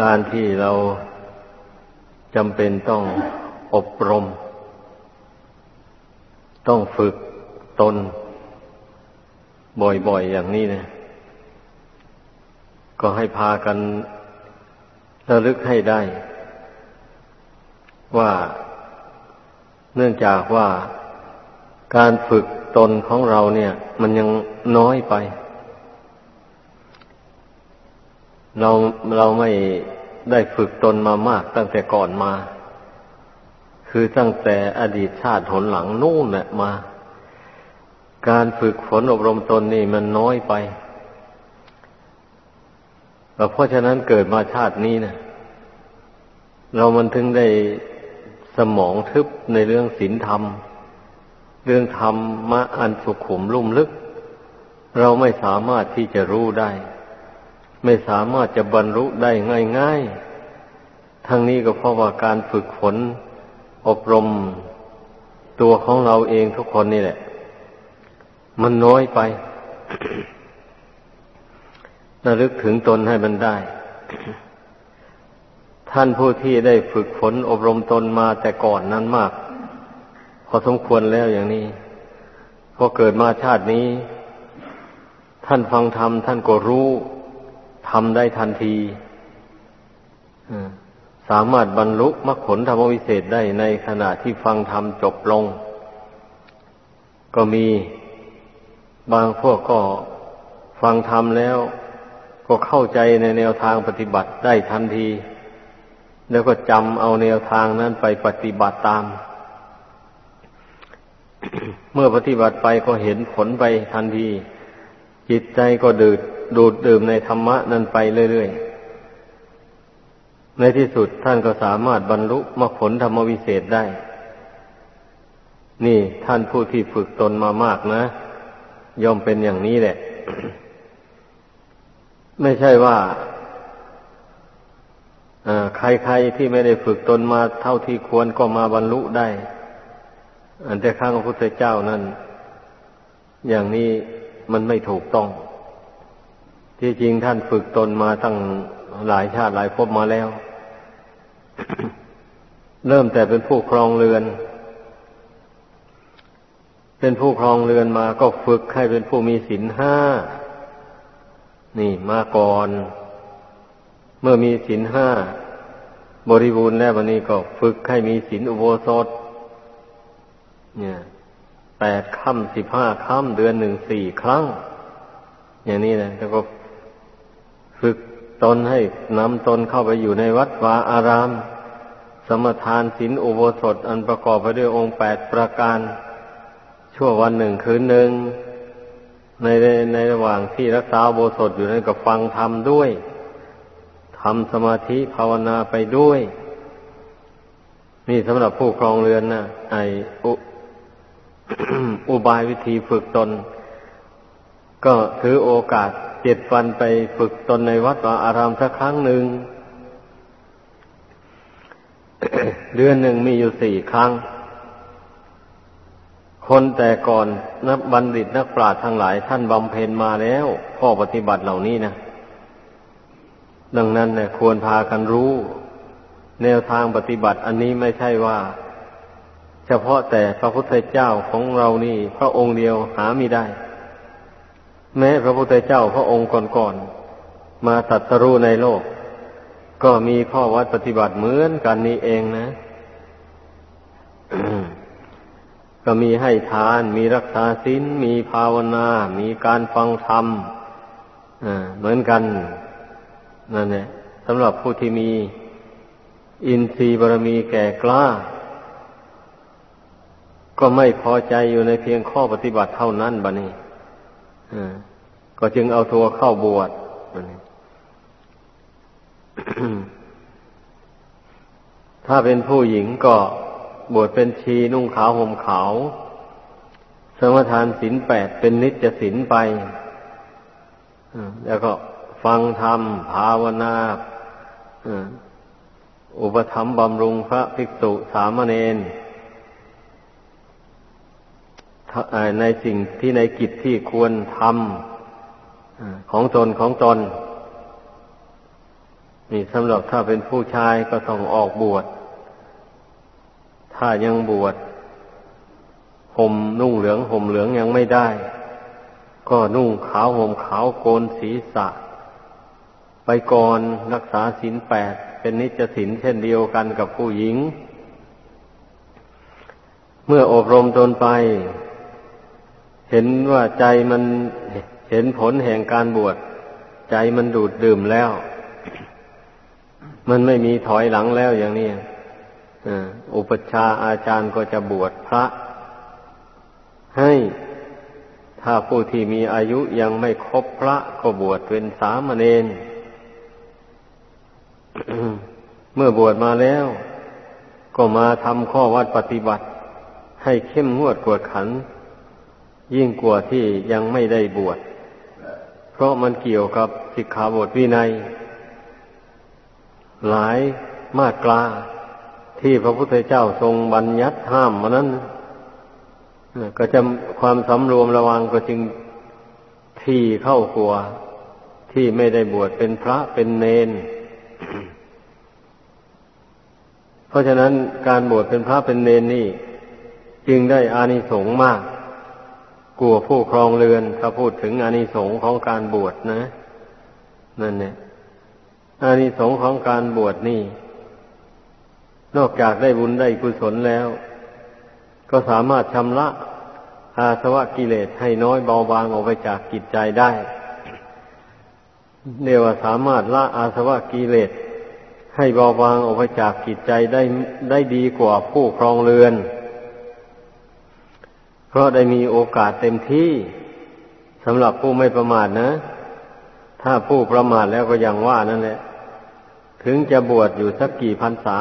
การที่เราจำเป็นต้องอบรม ต้องฝึกตน บ่อยๆอย่างนี้เนะก็ให้พากันระลึกให้ได้ ว่าเนื่องจากว่าการฝึกตนของเราเนี่ย มันยังน้อยไป เราเราไม่ได้ฝึกตนมามากตั้งแต่ก่อนมา คือตั้งแต่อดีตชาติหนหลังนู่นแหละมา การฝึกฝนอบรมตนนี่มันน้อยไปเพราะฉะนั้นเกิดมาชาตินี้นะเรามันถึงได้สมองทึบในเรื่องศีลธรรม เรื่องธรรมมะอันสุขุมลุ่มลึก เราไม่สามารถที่จะรู้ได้ ไม่สามารถจะบรรลุได้ง่ายๆ ทั้งนี้ก็เพราะว่าการฝึกฝนอบรมตัวของเราเองทุกคนนี่แหละ มันน้อยไประลึกถึงตนให้มันได้ ท่านผู้ที่ได้ฝึกฝนอบรมตนมาแต่ก่อนนั้นมาก พอสมควรแล้วอย่างนี้พอเกิดมาชาตินี้ ท่านฟังธรรมท่านก็รู้ ทำได้ทันทีสามารถบรรลุมรรคผลธรรมวิเศษได้ในขณะที่ฟังธรรมจบลง ก็มีบางพวกก็ฟังธรรมแล้ว ก็เข้าใจในแนวทางปฏิบัติได้ทันที แล้วก็จำเอาแนวทางนั้นไปปฏิบัติตาม เมื่อปฏิบัติไปก็เห็นผลไปทันที จิตใจก็ดูด ดูดดื่มในธรรมะนั้นไปเรื่อยๆ ในที่สุดท่านก็สามารถบรรลุมรรคผลธรรมวิเศษได้ นี่ท่านผู้ที่ฝึกตนมามากนะ ย่อมเป็นอย่างนี้แหละ ไม่ใช่ว่าใครๆที่ไม่ได้ฝึกตนมาเท่าที่ควรก็มาบรรลุได้ อันแต่ข้างพระพุทธเจ้านั้น อย่างนี้มันไม่ถูกต้อง ที่จริงท่านฝึกตนมาตั้งหลายชาติหลายภพมาแล้ว เริ่มแต่เป็นผู้ครองเรือน เป็นผู้ครองเรือนมาก็ฝึกให้เป็นผู้มีศีลห้า นี่มาก่อน เมื่อมีศีลห้าบริบูรณ์แล้ววันนี้ก็ฝึกให้มีศีลอุโบสถ เนี่ยแปดค่ำสิบห้าค่ำเดือนหนึ่งสี่ครั้ง อย่างนี้นะแล้วก็ ฝึกตนให้นำตนเข้าไปอยู่ในวัดวาอาราม สมทานศีลอุโบสถอันประกอบไปด้วยองค์แปดประการ ชั่ววันหนึ่งคืนหนึ่ง ในในระหว่างที่รักษาโบสถอยู่นั้นก็ฟังธรรมด้วยทำสมาธิภาวนาไปด้วย นี่สำหรับผู้ครองเรือนนะไอออุบายวิธีฝึกตน ก็ถือโอกาส เจ็ดวันไปฝึกตนในวัดวาอารามสักครั้งหนึ่ง เดือนหนึ่งมีอยู่สี่ครั้ง คนแต่ก่อนนักบัณฑิตนักปราชญ์ทั้งหลายท่านบำเพ็ญมาแล้ว ข้อปฏิบัติเหล่านี้นะ ดังนั้นเนี่ยควรพากันรู้ แนวทางปฏิบัติอันนี้ไม่ใช่ว่า เฉพาะแต่พระพุทธเจ้าของเรานี่ พระองค์เดียวหาไม่ได้ แม้พระพุทธเจ้าพระองค์ก่อนๆมาตัดสรู้ในโลก ก็มีข้อวัดปฏิบัติเหมือนกันนี่เองนะก็มีให้ทาน มีรักษาศีลมีภาวนา มีการฟังธรรมเหมือนกันนั่นแหละสำหรับผู้ที่มีอินทรีย์บารมีแก่กล้า ก็ไม่พอใจอยู่ในเพียงข้อปฏิบัติเท่านั้นบะนี่ ก็จึงเอาตัวเข้าบวชถ้าเป็นผู้หญิงก็บวชเป็นชีนุ่งขาวห่มขาวสมทานศีลแปดเป็นนิจศีลไปแล้วก็ฟังธรรม ภาวนาอุปธรรมบำรุงพระภิกษุสามเณร ในสิ่งที่ในกิจที่ควรทำของตนของตนนี่สำหรับถ้าเป็นผู้ชายก็ต้องออกบวช ถ้ายังบวชห่มนุ่งเหลืองห่มเหลืองยังไม่ได้ ก็นุ่งขาวห่มขาวโกนศีรษะ ไปก่อนรักษาศีลแปดเป็นนิจศีลเช่นเดียวกันกับผู้หญิง เมื่ออบรมตนไป เห็นว่าใจมันเห็นผลแห่งการบวชใจมันดูดดื่มแล้ว มันไม่มีถอยหลังแล้วอย่างนี้อุปชาอาจารย์ก็จะบวชพระ ให้ถ้าผู้ที่มีอายุยังไม่ครบพระก็บวชเป็นสามเณรเมื่อบวชมาแล้ว ก็มาทำข้อวัดปฏิบัติ ให้เข้มงวดกวดขัน ยิ่งกว่าที่ยังไม่ได้บวช เพราะมันเกี่ยวกับสิกขาบทวินัย หลายมาตราที่พระพุทธเจ้าทรงบัญญัติห้ามมานั้นก็จะความสำรวมระวังก็จึงที่เข้ากลัวที่ไม่ได้บวชเป็นพระเป็นเนน เพราะฉะนั้นการบวชเป็นพระเป็นเนนนี่ จึงได้อานิสงส์มาก กลัวผู้ครองเรือน ถ้าพูดถึงอานิสงส์ของการบวชนะ นั่นเนี่ยอานิสงส์ของการบวชนี่ นอกจากได้บุญได้กุศลแล้ว ก็สามารถชำระอาสวะกิเลสให้น้อยเบาบางออกไปจากกิจใจได้เรียกว่าสามารถละอาสวะกิเลสให้เบาบางออกไปจากกิจใจได้ได้ดีกว่าผู้ครองเรือน ราะได้มีโอกาสเต็มที่สำหรับผู้ไม่ประมาทนะ ถ้าผู้ประมาทแล้วก็ยังว่านั่นแหละ ถึงจะบวชอยู่สักกี่พรรษา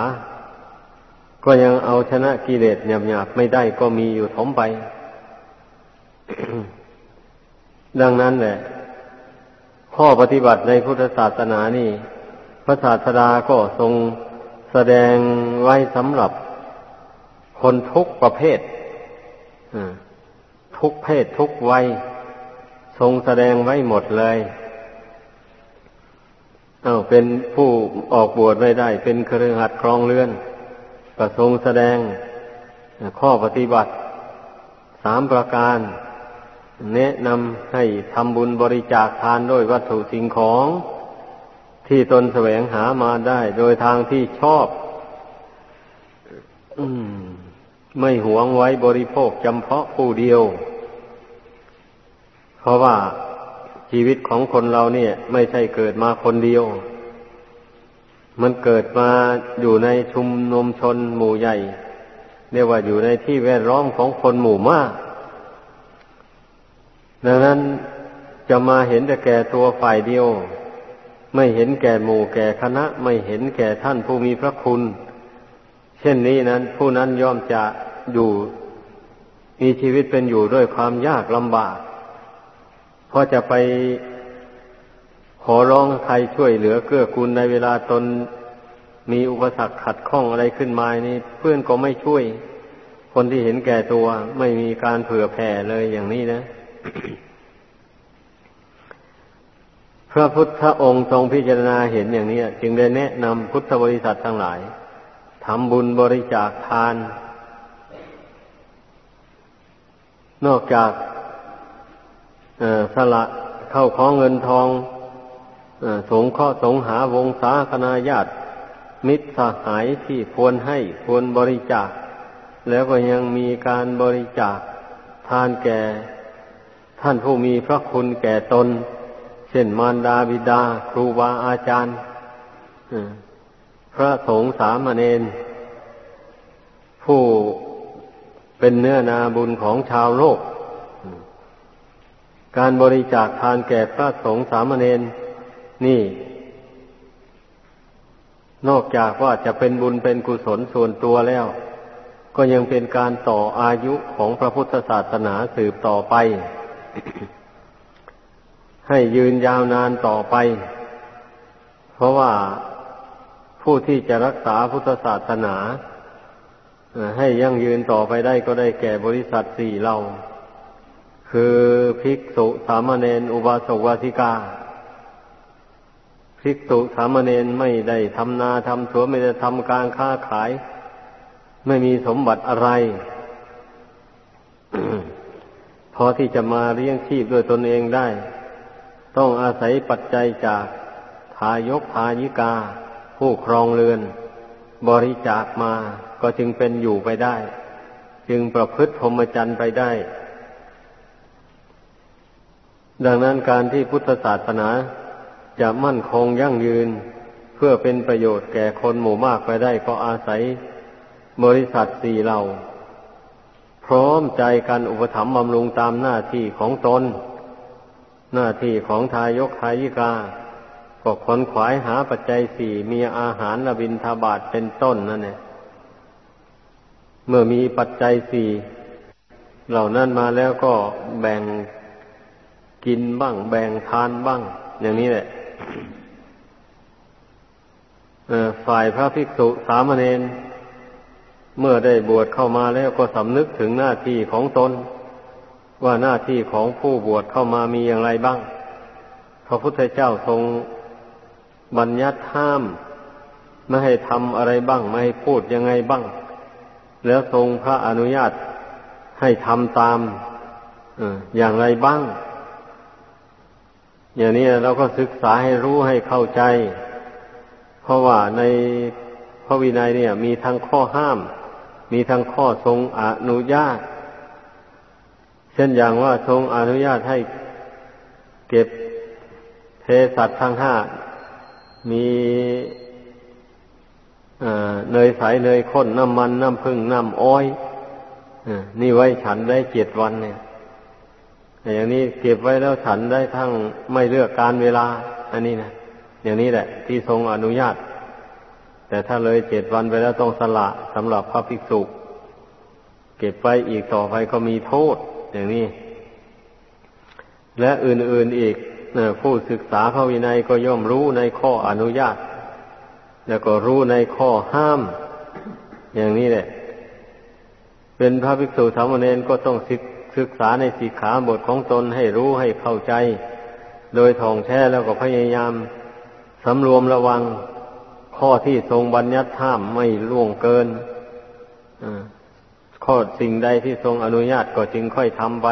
ก็ยังเอาชนะกิเลสหยาบๆไม่ได้ก็มีอยู่ถมไป ดังนั้นแหละ ข้อปฏิบัติในพุทธศาสนานี่ พระศาสดาก็ทรงแสดงไว้สำหรับคนทุกประเภท ทุกเพศทุกวัยทรงแสดงไว้หมดเลยเอาเป็นผู้ออกบวชไม่ได้ เป็นเครือขัดครองเรือนก็ทรงแสดงข้อปฏิบัติสามประการ แนะนำให้ทำบุญบริจาคทานด้วยวัตถุสิ่งของ ที่ตนแสวงหามาได้ โดยทางที่ชอบ อ ไม่หวงไว้บริโภคจำเพาะผู้เดียว เพราะว่าชีวิตของคนเราเนี่ย ไม่ใช่เกิดมาคนเดียว มันเกิดมาอยู่ในชุมนุมชนหมู่ใหญ่เรียกว่าอยู่ในที่แวดล้อมของคนหมู่มาก ดังนั้นจะมาเห็นแต่แก่ตัวฝ่ายเดียว ไม่เห็นแก่หมู่แก่คณะ ไม่เห็นแก่ท่านผู้มีพระคุณ เช่นนี้นั้น ผู้นั้นย่อมจะอยู่มีชีวิตเป็นอยู่ด้วยความยากลำบากเพราะจะไปขอร้องใครช่วยเหลือเกื้อกูลในเวลาตนมีอุปสรรคขัดข้องอะไรขึ้นมานี่เพื่อนก็ไม่ช่วย คนที่เห็นแก่ตัวไม่มีการเผื่อแผ่เลยอย่างนี้นะ พระพุทธองค์ทรงพิจารณาเห็นอย่างนี้ จึงได้แนะนำพุทธบริษัททั้งหลาย ทำบุญบริจาคทาน นอกจากสละเข้าของเงินทองสงเคราะห์สงหาวงศาคณาญาติ มิตรสหายที่ควรให้ควรบริจาค แล้วก็ยังมีการบริจาคทานแก่ ท่านผู้มีพระคุณแก่ตน เช่นมารดาบิดา ครูบาอาจารย์ พระสงฆ์สามเณรผู้เป็นเนื้อนาบุญของชาวโลก การบริจาคทานแก่พระสงฆ์สามเณรนี่ นอกจากว่าจะเป็นบุญเป็นกุศลส่วนตัวแล้ว ก็ยังเป็นการต่ออายุของพระพุทธศาสนาสืบต่อไป ให้ยืนยาวนานต่อไป เพราะว่า ผู้ที่จะรักษาพุทธศาสนาให้ยั่งยืนต่อไปได้ก็ได้แก่บริษัทสี่เรา คือภิกษุสามเณรอุบาสกวาสิกา ภิกษุสามเณรไม่ได้ทำนาทำสวนไม่ได้ทำการค้าขาย ไม่มีสมบัติอะไร พอที่จะมาเลี้ยงชีพด้วยตนเองได้ ต้องอาศัยปัจจัยจากทายกทายิกา ผู้ครองเรือน บริจาคมาก็จึงเป็นอยู่ไปได้ จึงประพฤติพรหมจรรย์ไปได้ ดังนั้นการที่พุทธศาสนาจะมั่นคงยั่งยืน เพื่อเป็นประโยชน์แก่คนหมู่มากไปได้ ก็อาศัยบริษัทสี่เหล่า พร้อมใจกันอุปถัมภ์บำรุงตามหน้าที่ของตน หน้าที่ของทายกทายิกา ก็ขนขวายหาปัจจัยสี่มีอาหารระบินทบาทเป็นต้นนั่นเองเมื่อมีปัจจัยสี่เหล่านั้นมาแล้วก็แบ่งกินบ้าง แบ่งทานบ้าง อย่างนี้แหละฝ่ายพระภิกษุสามเณรเมื่อได้บวชเข้ามาแล้วก็สำนึกถึงหน้าที่ของตน ว่าหน้าที่ของผู้บวชเข้ามามีอย่างไรบ้าง พระพุทธเจ้าทรง บัญญัติห้าม ไม่ให้ทำอะไรบ้าง ไม่ให้พูดยังไงบ้าง แล้วทรงพระอนุญาตให้ทำตามอย่างไรบ้าง อย่างนี้เราก็ศึกษาให้รู้ให้เข้าใจ เพราะว่าในพระวินัยเนี่ย มีทั้งข้อห้าม มีทั้งข้อทรงอนุญาต เช่นอย่างว่าทรงอนุญาตให้เก็บเทสัตว์ทั้งห้า มีเนยใสเนยข้นน้ำมันน้ำพึ่งน้ำอ้อยนี่ไว้ฉันได้เจ็ดวันเนี่ยอย่างนี้เก็บไว้แล้วฉันได้ทั้งไม่เลือกการเวลา อันนี้นะอย่างนี้แหละ ที่ทรงอนุญาต แต่ถ้าเลยเจ็ดวันไปแล้วต้องสละสำหรับพระภิกษุ เก็บไว้อีกต่อไปก็มีโทษ อย่างนี้ และอื่นๆอีก ผู้ศึกษาพระวินัยก็ย่อมรู้ในข้ออนุญาต แล้วก็รู้ในข้อห้าม อย่างนี้แหละ เป็นพระภิกษุสามเณรก็ต้องศึกษาในสิกขาบทของตนให้รู้ให้เข้าใจ โดยท่องแท้แล้วก็พยายามสำรวมระวังข้อที่ทรงบัญญัติห้ามไม่ล่วงเกินข้อสิ่งใดที่ทรงอนุญาตก็จึงค่อยทำไป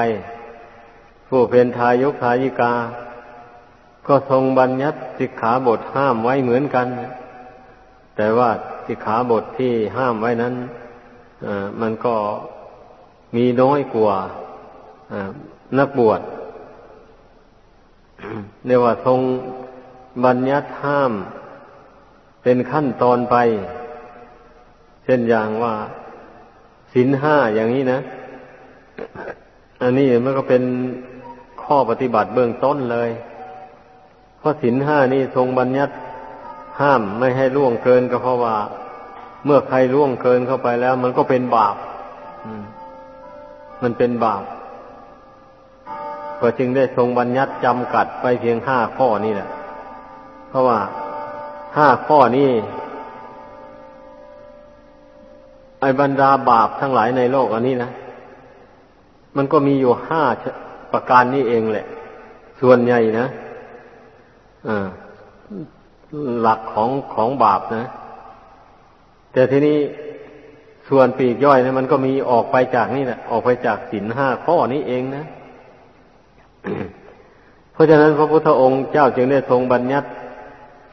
ผู้เป็นทายกทายิกา ก็ทรงบัญญัติสิกขาบทห้ามไว้เหมือนกัน แต่ว่าสิกขาบทที่ห้ามไว้นั้นมันก็มีน้อยกว่านักบวชเรียกว่าทรงบัญญัติห้ามเป็นขั้นตอนไป เช่นอย่างว่าสินห้าอย่างนี้นะ อันนี้มันก็เป็นข้อปฏิบัติเบื้องต้นเลย เพราะสินห้านี่ทรงบัญญัติห้ามไม่ให้ล่วงเกินก็เพราะว่า เมื่อใครล่วงเกินเข้าไปแล้ว มันก็เป็นบาปมันเป็นบาปก็จึงได้ทรงบัญญัติจำกัดไปเพียงห้าข้อนี่แหละ เพราะว่าห้าข้อนี้ไอ้บรรดาบาปทั้งหลายในโลกอันนี้นะ มันก็มีอยู่ห้าประการนี้เองแหละ ส่วนใหญ่นะ หลักของของบาปนะ แต่ทีนี้ส่วนปีกย่อยเนะมันก็มีออกไปจากนี่แหละออกไปจากสินห้าข้อนี้เองนะเพราะฉะนั้นพระพุทธองค์เจ้าจึงได้ทรงบัญญัติ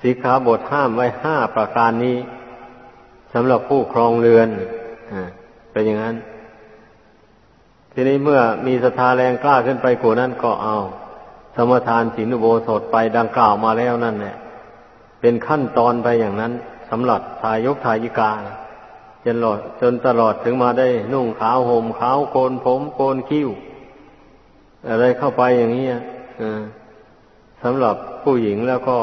สีขาบทห้ามไว้ห้าประการนี้สำหรับผู้ครองเรือนเป็นอย่างนั้น ทีนี้เมื่อมีศรัทธาแรงกล้าขึ้นไปกว่านั้นก็เอา มทานศีลอุโบสถไปดังกล่าวมาแล้วนั่นแหละเป็นขั้นตอนไปอย่างนั้นสำหรับทายกทายิกาจนหลอดจนตลอดถึงมาได้นุ่งขาวห่มขาวโกนผมโกนคิ้ว อะไรเข้าไปอย่างนี้สำหรับผู้หญิงแล้วก็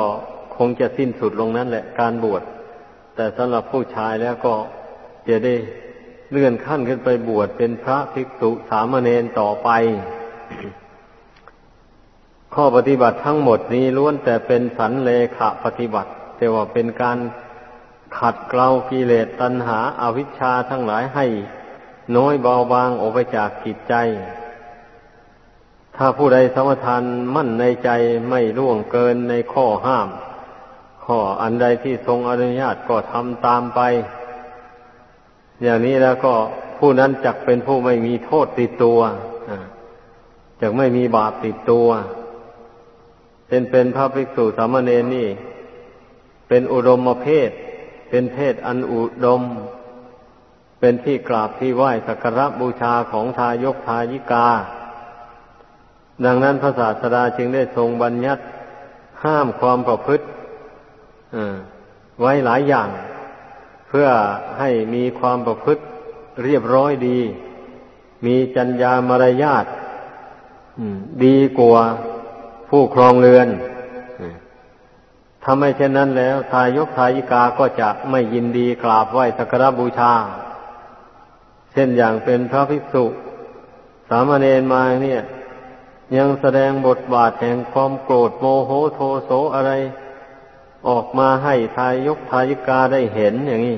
คงจะสิ้นสุดลงนั้นแหละการบวช แต่สำหรับผู้ชายแล้วก็จะได้เลื่อนขั้นขึ้นไปบวชเป็นพระภิกษุสามเณรต่อไป ข้อปฏิบัติทั้งหมดนี้ล้วนแต่เป็นสันเลขะปฏิบัติ แต่ว่าเป็นการขัดเกลากิเลสตัณหาอาวิชชาทั้งหลายให้ น้อยเบาบางออกไปจากจิตใจ ถ้าผู้ใดสมทานมั่นในใจไม่ล่วงเกินในข้อห้าม ข้ออันใดที่ทรงอนุญาตก็ทำตามไป อย่างนี้แล้วก็ผู้นั้นจักเป็นผู้ไม่มีโทษติดตัวจักไม่มีบาปติดตัว เป็นเป็นพระภิกษุสามเณรนี่ เป็นอุดมเพศ เป็นเพศอันอุดม เป็นที่กราบที่ไหว้สักการะบูชาของทายกทายิกา ดังนั้นพระศาสดาจึงได้ทรงบัญญัติห้ามความประพฤติไว้หลายอย่าง เพื่อให้มีความประพฤติเรียบร้อยดี มีจัญญามารยาทดีกว่า ผู้ครองเรือนถ้าไม่เช่นนั้นแล้วทายกทายิกาก็จะไม่ยินดีกราบไหว้สักการบูชา เช่นอย่างเป็นพระภิกษุ สามเณรมาเนี่ย ยังแสดงบทบาทแห่งความโกรธโมโหโทโสอะไร ออกมาให้ทายกทายิกาได้เห็นอย่างนี้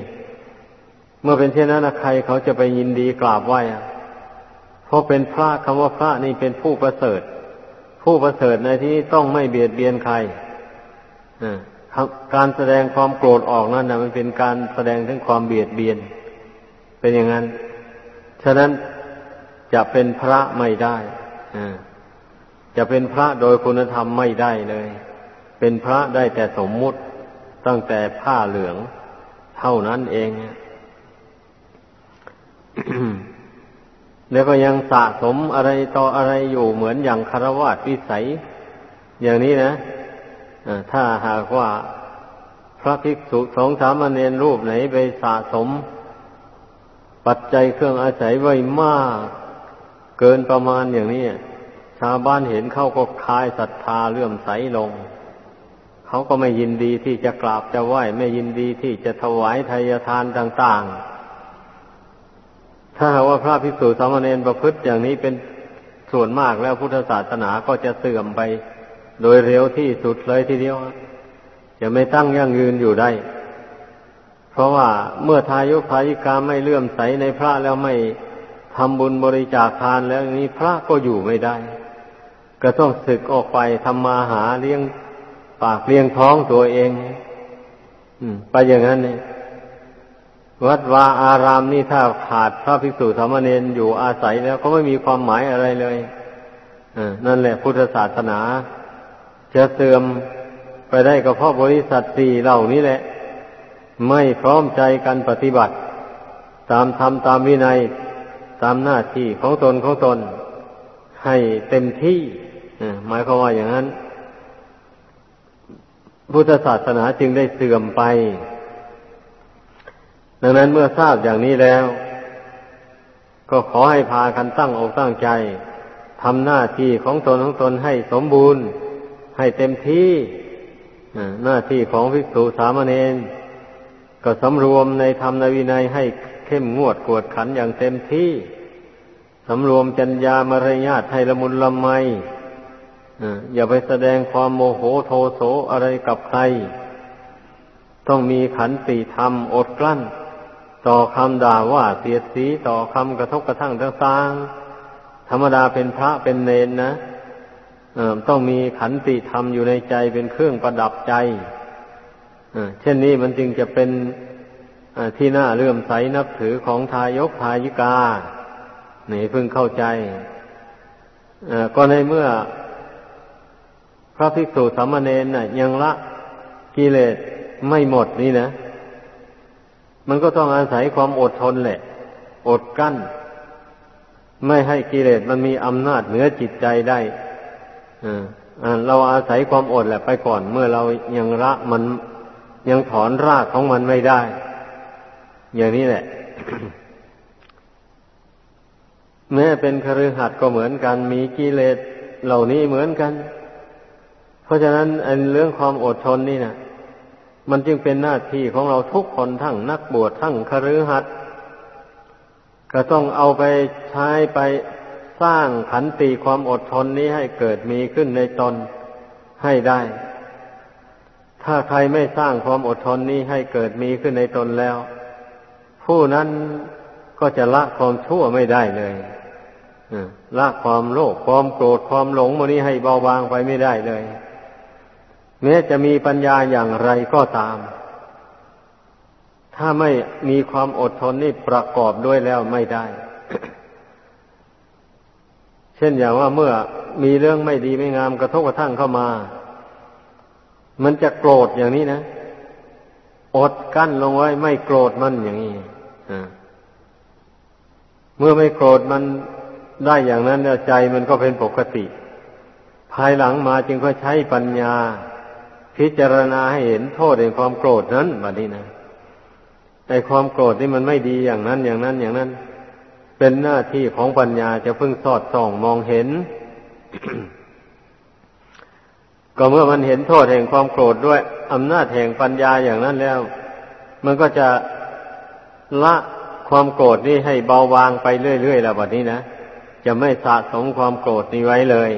เมื่อเป็นเช่นนั้นใครเขาจะไปยินดีกราบไหว้เพราะเป็นพระคำว่าพระนี่เป็นผู้ประเสริฐ ผู้ประเสริฐในที่ต้องไม่เบียดเบียนใครการแสดงความโกรธออกนั่นนะมันเป็นการแสดงถึงความเบียดเบียน เป็นอย่างนั้น ฉะนั้นจะเป็นพระไม่ได้จะเป็นพระโดยคุณธรรมไม่ได้เลย เป็นพระได้แต่สมมุติตั้งแต่ผ้าเหลือง เท่านั้นเอง แล้วก็ยังสะสมอะไรต่ออะไรอยู่เหมือนอย่างคารวะวิสัย อย่างนี้นะถ้าหากว่าพระภิกษุสองสามเณรรูปไหนไปสะสม ปัจจัยเครื่องอาศัยไว้มาก เกินประมาณอย่างนี้ชาวบ้านเห็นเข้าก็คลายศรัทธาเลื่อมใสลง เขาก็ไม่ยินดีที่จะกราบจะไหว้ ไม่ยินดีที่จะถวายทายทานต่าง ๆ ถ้าหากว่าพระภิกษุสามเณรประพฤติอย่างนี้เป็นส่วนมากแล้วพุทธศาสนาก็จะเสื่อมไป โดยเร็วที่สุดเลยทีเดียวจะไม่ตั้งยั่งยืนอยู่ได้ เพราะว่าเมื่อทายกทายิกาไม่เลื่อมใสในพระแล้วไม่ทำบุญบริจาคทานแล้วนี้พระก็อยู่ไม่ได้ ก็ต้องศึกออกไปทำมาหาเลี้ยงปากเลี้ยงท้องตัวเอง อืม ไปอย่างนั้นเนี่ย วัดวาอารามนี่ถ้าขาดพระภิกษุสามเณรอยู่อาศัยแล้วก็ไม่มีความหมายอะไรเลยนั่นแหละพุทธศาสนา จะเสื่อมไปได้ก็เพราะบริษัทสี่เหล่านี้แหละ ไม่พร้อมใจกันปฏิบัติ ตามธรรมตามวินัย ตามหน้าที่ของตนของตน ให้เต็มที่หมายความว่าอย่างนั้น พุทธศาสนาจึงได้เสื่อมไป ดังนั้นเมื่อทราบอย่างนี้แล้ว ก็ขอให้พากันตั้งอกตั้งใจทำหน้าที่ของตนของตนให้สมบูรณ์ ให้เต็มที่หน้าที่ของภิกษุสามเณรก็สำรวมในธรรมในวินัยให้เข้มงวดกวดขันอย่างเต็มที่สำรวมจัญญามารยาทให้ละมุนละไมอย่าไปแสดงความโมโหโทโสอะไรกับใคร ต้องมีขันติธรรมอดกลั้น ต่อคำด่าว่าเสียดสีต่อคำกระทบกระทั่งต่างๆธรรมดาเป็นพระเป็นเนนนะต้องมีขันติธรรมอยู่ในใจเป็นเครื่องประดับใจเช่นนี้มันจึงจะเป็นที่น่าเลื่อมใสนับถือของทายกทายิกานี่เพิ่งเข้าใจก็ในเมื่อ พระภิกษุสามเณรนะยังละกิเลสไม่หมดนี่นะ มันก็ต้องอาศัยความอดทนแหละ อดกั้น ไม่ให้กิเลสมันมีอำนาจเหนือจิตใจได้เราอาศัยความอดแหละไปก่อน เมื่อเรายังละมันยังถอนรากของมันไม่ได้ อย่างนี้แหละ แม้เป็นคฤหัสถ์ก็เหมือนกัน มีกิเลสเหล่านี้เหมือนกัน เพราะฉะนั้นอันเรื่องความอดทนนี่นะ มันจึงเป็นหน้าที่ของเราทุกคนทั้งนักบวชทั้งคฤหัสถ์ก็ต้องเอาไปใช้ไปสร้างขันติความอดทนนี้ให้เกิดมีขึ้นในตนให้ได้ ถ้าใครไม่สร้างความอดทนนี้ให้เกิดมีขึ้นในตนแล้ว ผู้นั้นก็จะละความชั่วไม่ได้เลยละความโลภความโกรธความหลงมันนี้ให้เบาบางไปไม่ได้เลย แม้จะมีปัญญาอย่างไรก็ตาม ถ้าไม่มีความอดทนนี่ประกอบด้วยแล้วไม่ได้ เช่นอย่างว่าเมื่อมีเรื่องไม่ดีไม่งามกระทบกระทั่งเข้ามา มันจะโกรธอย่างนี้นะอดกั้นลงไว้ไม่โกรธมันอย่างนี้เมื่อไม่โกรธมันได้อย่างนั้นใจมันก็เป็นปกติ ภายหลังมาจึงก็ใช้ปัญญา พิจารณาให้เห็นโทษในความโกรธนั้นแบบนี้นะแต่ความโกรธนี่มันไม่ดีอย่างนั้นอย่างนั้นอย่างนั้น เป็นหน้าที่ของปัญญาจะพึ่งสอดส่องมองเห็น ก็เมื่อมันเห็นโทษแห่งความโกรธด้วยอำนาจแห่งปัญญาอย่างนั้นแล้ว มันก็จะละความโกรธนี่ให้เบาบางไปเรื่อยๆแล้วแบบนี้นะจะไม่สะสมความโกรธนี้ไว้เลย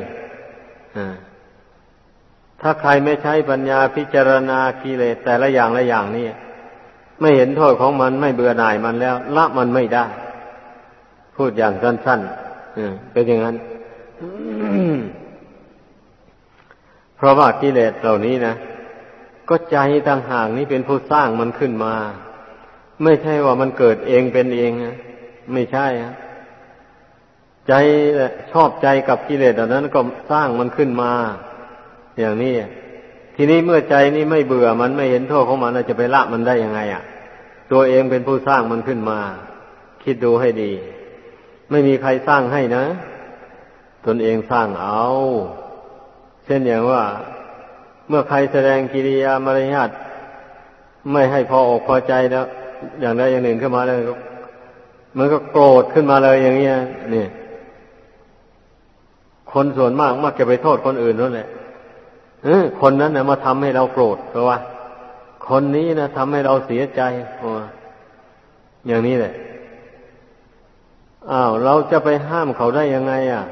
ถ้าใครไม่ใช้ปัญญาพิจารณากิเลสแต่ละอย่างละอย่างนี่ไม่เห็นโทษของมันไม่เบื่อหน่ายมันแล้ว ละมันไม่ได้ พูดอย่างสั้นๆเป็นอย่างนั้นเพราะว่ากิเลสเหล่านี้นะก็ใจต่างหากนี้เป็นผู้สร้างมันขึ้นมา ไม่ใช่ว่ามันเกิดเองเป็นเองนะไม่ใช่ฮะใจชอบใจกับกิเลสเหล่านั้นก็สร้างมันขึ้นมา อย่างนี้ทีนี้เมื่อใจนี้ไม่เบื่อมันไม่เห็นโทษของมันจะไปละมันได้ยังไงอะ ตัวเองเป็นผู้สร้างมันขึ้นมา คิดดูให้ดี ไม่มีใครสร้างให้นะ ตนเองสร้างเอา เช่นอย่างว่า เมื่อใครแสดงกิริยามารยาทไม่ให้พออกพอใจแล้ว อย่างใดอย่างหนึ่งขึ้นมาแล้วมันก็โกรธขึ้นมาเลยอย่างเงี้ยนี่คนส่วนมากมักจะไปโทษคนอื่นนั่นแหละ เออคนนั้นนะมาทำให้เราโกรธเพราะว่า คนนี้นะทำให้เราเสียใจโออย่างนี้แหละอ้าวเราจะไปห้ามเขาได้ยังไง อะ